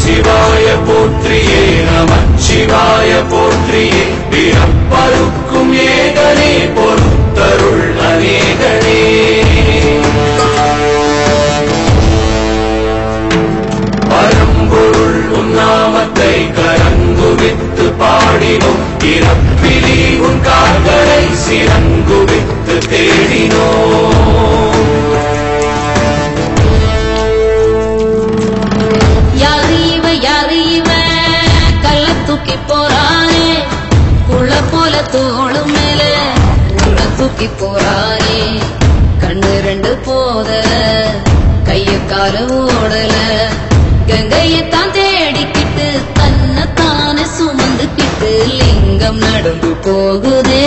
शिवाय पुत्र्ये नमः शिवाय पुत्रिये। தூக்கி போறானே புள்ள போல தோளும் மேல உள்ள தூக்கி போறானே கண்ணு ரெண்டு போதல கைய கால ஓடல. கங்கையத்தான் தேடிக்கிட்டு தன்னை தானே சுமந்துக்கிட்டு லிங்கம் நடந்து போகுதே.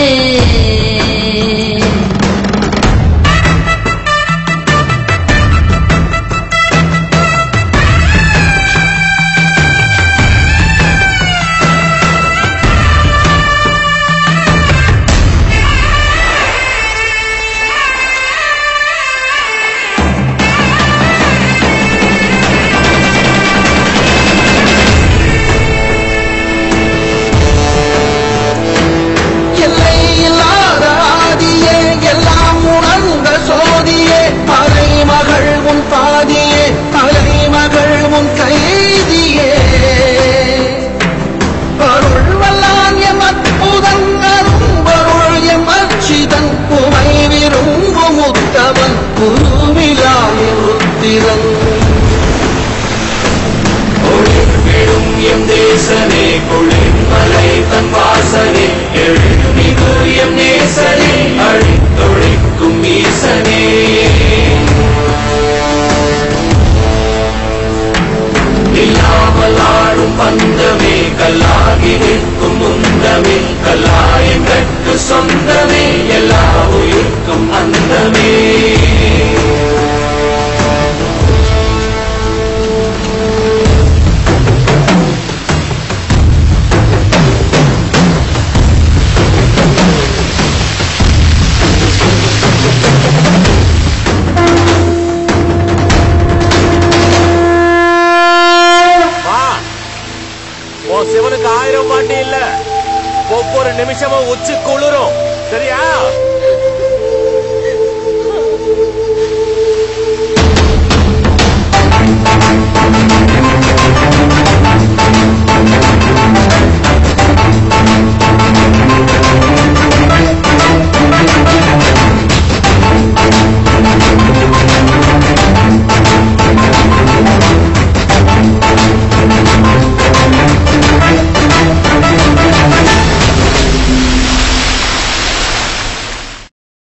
எம் தேசனே குளிர்மலை தன் வாசனே எழுமிகு எம் நேசனே அழித்தொழிக்கும் ஈசனே. இல்லாமல் ஆடும் பந்தமே கல்லாகி நிற்கும் முந்தமே கல்லாயம் கட்டு சொந்தமே எல்லா உயிர்க்கும் அந்தமே. சிவனுக்கு இல்ல ஒவ்வொரு நிமிஷமும் உச்சி குளிரும். சரியா?